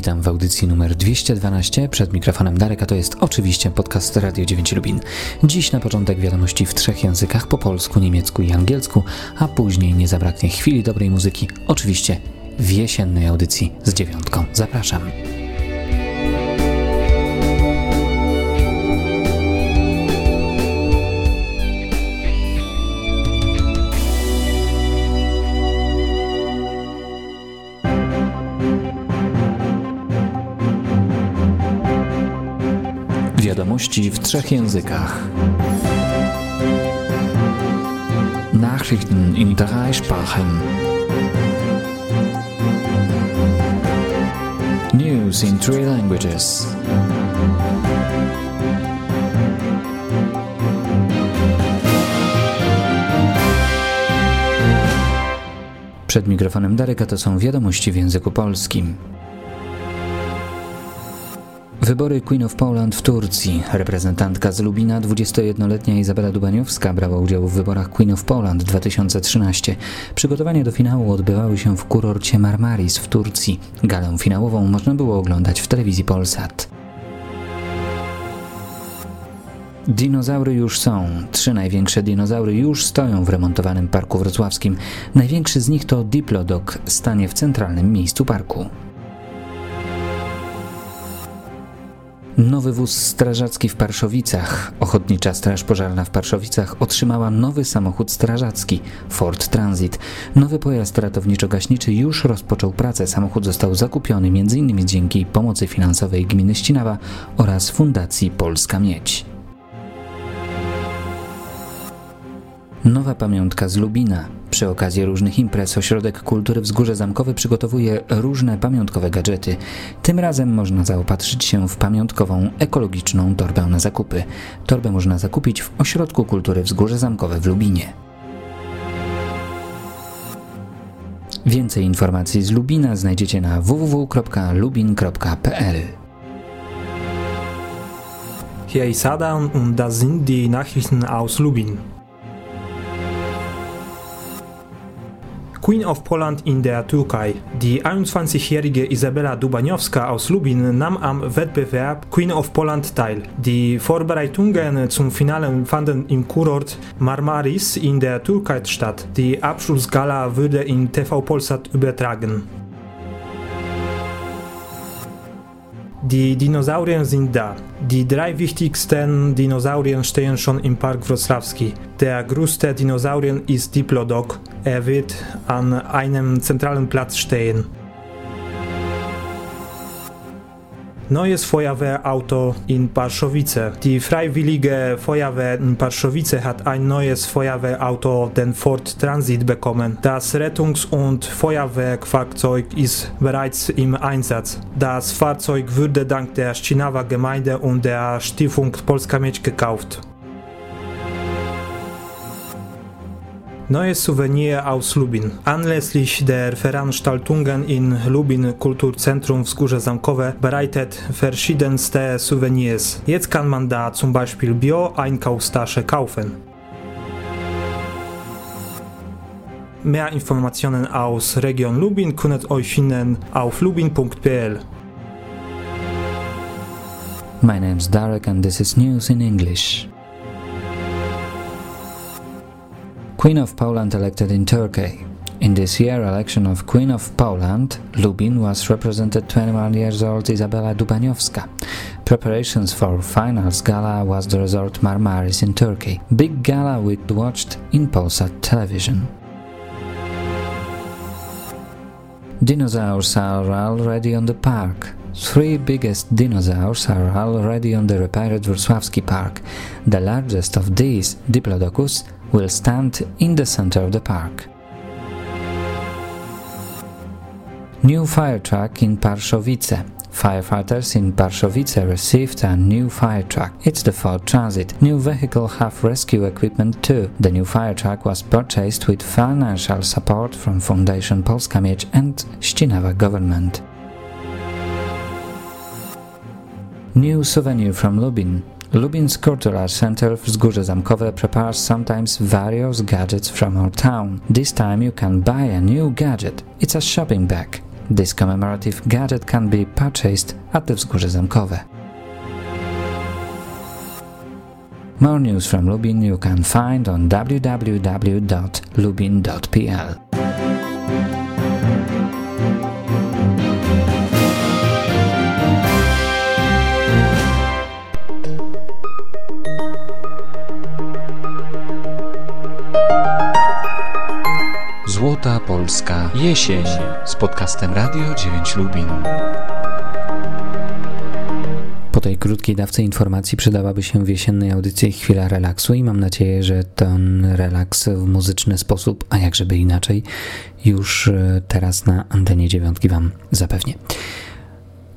Witam w audycji numer 212. Przed mikrofonem Darek, a to jest oczywiście podcast Radio 9 Lubin. Dziś na początek wiadomości w trzech językach po polsku, niemiecku i angielsku, a później nie zabraknie chwili dobrej muzyki, oczywiście w jesiennej audycji z dziewiątką. Zapraszam. Wiadomości w trzech językach. Nachrichten in drei Sprachen. News in three languages. Przed mikrofonem Daryka to są wiadomości w języku polskim. Wybory Queen of Poland w Turcji. Reprezentantka z Lubina, 21-letnia Izabela Dubaniowska, brała udział w wyborach Queen of Poland 2013. Przygotowania do finału odbywały się w kurorcie Marmaris w Turcji. Galę finałową można było oglądać w telewizji Polsat. Dinozaury już są. Trzy największe dinozaury już stoją w remontowanym parku wrocławskim. Największy z nich to Diplodok, stanie w centralnym miejscu parku. Nowy wóz strażacki w Parszowicach. Ochotnicza Straż Pożarna w Parszowicach otrzymała nowy samochód strażacki Ford Transit. Nowy pojazd ratowniczo-gaśniczy już rozpoczął pracę. Samochód został zakupiony m.in. dzięki pomocy finansowej gminy Ścinawa oraz Fundacji Polska Miedź. Nowa pamiątka z Lubina. Przy okazji różnych imprez Ośrodek Kultury Wzgórze Zamkowe przygotowuje różne pamiątkowe gadżety. Tym razem można zaopatrzyć się w pamiątkową ekologiczną torbę na zakupy. Torbę można zakupić w Ośrodku Kultury Wzgórze Zamkowe w Lubinie. Więcej informacji z Lubina znajdziecie na www.lubin.pl. Hier ist Adam und das sind die Nachrichten aus Lubin. Queen of Poland in der Türkei. Die 21-jährige Isabella Dubaniowska aus Lubin nahm am Wettbewerb Queen of Poland teil. Die Vorbereitungen zum Finale fanden im Kurort Marmaris in der Türkei statt. Die Abschlussgala wurde in TV Polsat übertragen. Die Dinosaurier sind da. Die drei wichtigsten Dinosaurier stehen schon im Park Wrocławski. Der größte Dinosaurier ist Diplodok. Er wird an einem zentralen Platz stehen. Neues Feuerwehrauto in Parszowice. Die Freiwillige Feuerwehr in Parszowice hat ein neues Feuerwehrauto, den Ford Transit, bekommen. Das Rettungs- und Feuerwehrfahrzeug ist bereits im Einsatz. Das Fahrzeug wurde dank der Ścinawa Gemeinde und der Stiftung Polska Miedź gekauft. Neue Souvenir aus Lubin. Anlässlich der Veranstaltungen in Lubin Kulturzentrum Wzgórze Zamkowe bereitet verschiedenste Souvenirs. Jetzt kann man da zum Beispiel Bio-Einkaufstasche kaufen. Mehr Informationen aus Region Lubin könnt euch finden auf lubin.pl. My name's Darek and this is news in English. Queen of Poland elected in Turkey. In this year election of Queen of Poland, Lubin was represented 21 years old Izabela Dubaniowska. Preparations for finals gala was the resort Marmaris in Turkey. Big gala we watched in Polsat television. Dinosaurs are already on the park. Three biggest dinosaurs are already on the repaired Wrocławski Park. The largest of these, Diplodocus, will stand in the center of the park. New fire truck in Parszowice. Firefighters in Parszowice received a new fire truck. It's the Ford Transit. New vehicle have rescue equipment too. The new fire truck was purchased with financial support from Foundation Polska Miedź and Ścinawa government. New souvenir from Lubin. Lubin's Cultural Center Wzgórze Zamkowe prepares sometimes various gadgets from our town. This time you can buy a new gadget. It's a shopping bag. This commemorative gadget can be purchased at the Wzgórze Zamkowe. More news from Lubin you can find on www.lubin.pl. Polska Jesień z podcastem Radio 9 Lubin. Po tej krótkiej dawce informacji przydałaby się w jesiennej audycji chwila relaksu i mam nadzieję, że ten relaks w muzyczny sposób, a jak żeby inaczej, już e, teraz na antenie dziewiątki Wam zapewnię.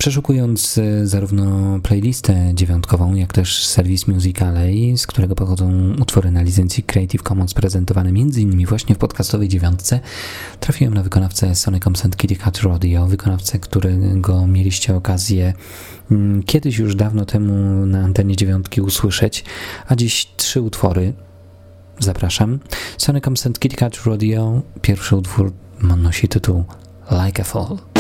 Przeszukując e, zarówno playlistę dziewiątkową, jak też serwis Musicaley, z którego pochodzą utwory na licencji Creative Commons prezentowane m.in. właśnie w podcastowej dziewiątce, trafiłem na wykonawcę Sonicom St. Kitty Cat Rodeo, wykonawcę, którego mieliście okazję mm, kiedyś już dawno temu na antenie dziewiątki usłyszeć, a dziś trzy utwory. Zapraszam. Sonicom St. Kitty Cat Rodeo, pierwszy utwór nosi tytuł Like a Fall.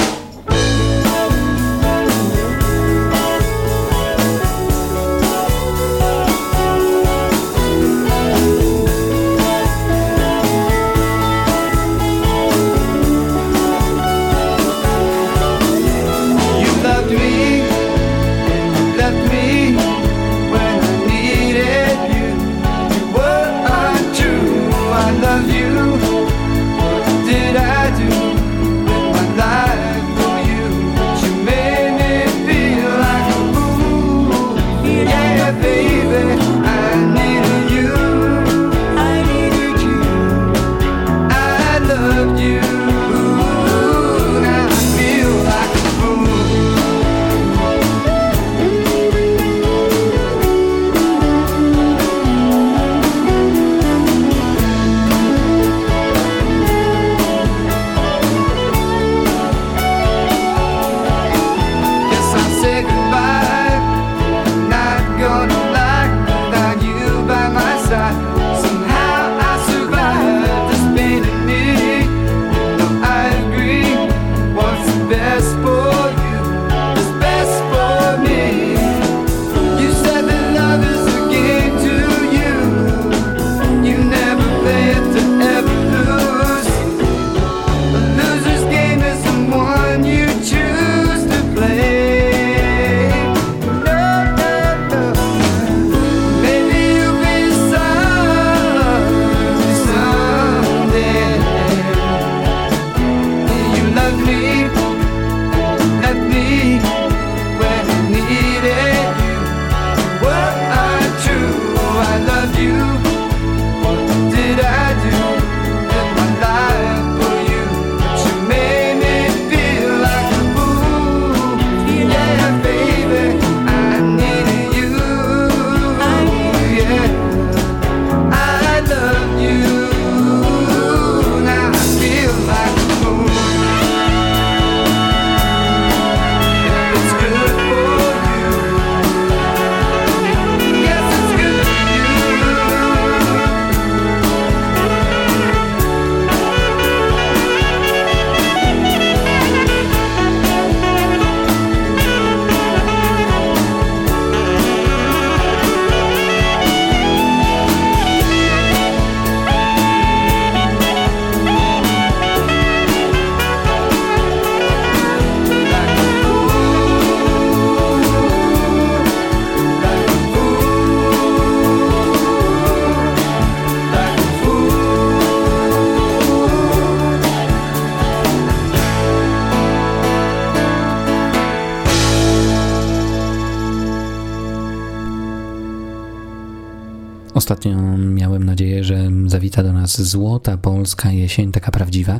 Ostatnio miałem nadzieję, że zawita do nas złota polska jesień, taka prawdziwa.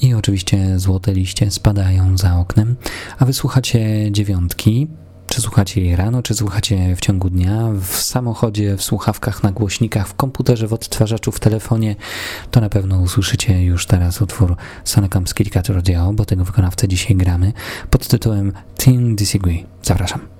I oczywiście złote liście spadają za oknem, a wysłuchacie dziewiątki, czy słuchacie jej rano, czy słuchacie w ciągu dnia, w samochodzie, w słuchawkach, na głośnikach, w komputerze, w odtwarzaczu, w telefonie, to na pewno usłyszycie już teraz utwór Sonecom Skillicat Radio, bo tego wykonawcę dzisiaj gramy, pod tytułem Teen Disagree. Zapraszam.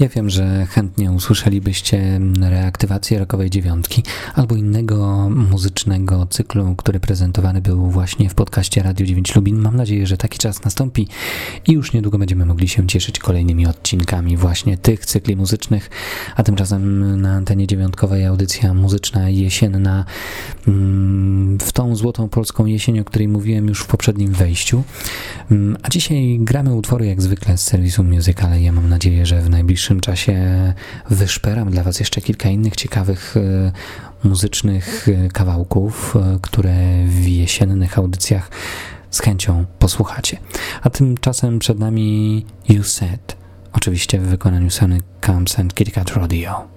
Ja wiem, że chętnie usłyszelibyście reaktywację rokowej dziewiątki albo innego muzycznego cyklu, który prezentowany był właśnie w podcaście Radio 9 Lubin. Mam nadzieję, że taki czas nastąpi i już niedługo będziemy mogli się cieszyć kolejnymi odcinkami właśnie tych cykli muzycznych, a tymczasem na antenie dziewiątkowej audycja muzyczna jesienna mm, w tą złotą polską jesień, o której mówiłem już w poprzednim wejściu. Mm, a dzisiaj gramy utwory jak zwykle z serwisu Music, ale ja mam nadzieję, że w najbliższym najbliższym czasie wyszperam dla Was jeszcze kilka innych ciekawych e, muzycznych e, kawałków, e, które w jesiennych audycjach z chęcią posłuchacie. A tymczasem przed nami You Said, oczywiście w wykonaniu Sony Camps and Cat Rodeo.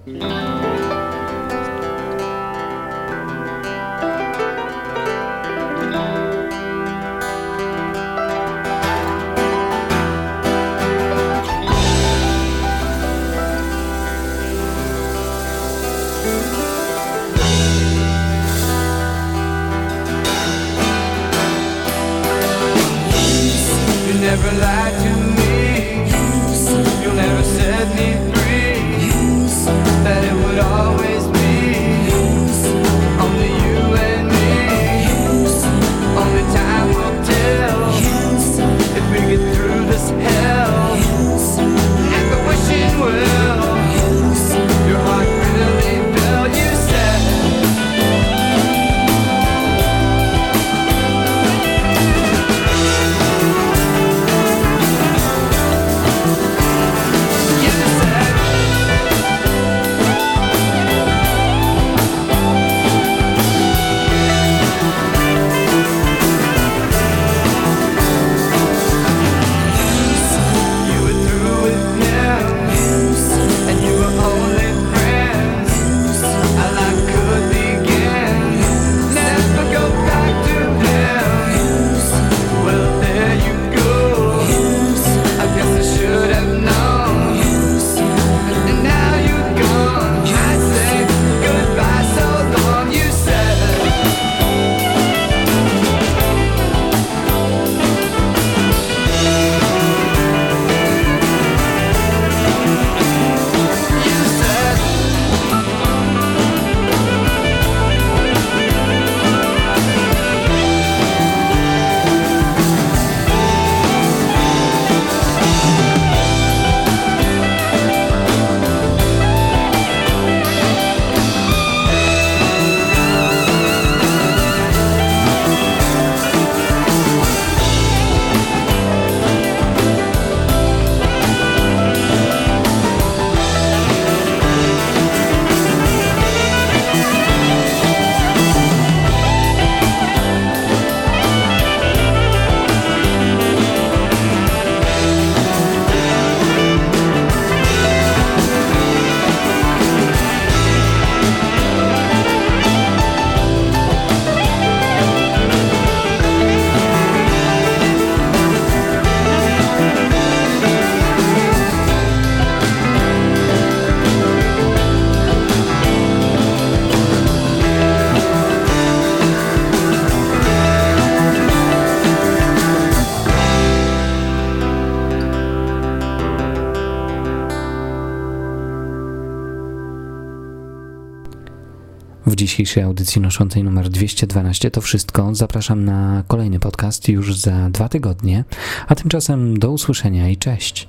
Dzisiejszej audycji noszącej numer 212 to wszystko. Zapraszam na kolejny podcast już za dwa tygodnie, a tymczasem do usłyszenia i cześć.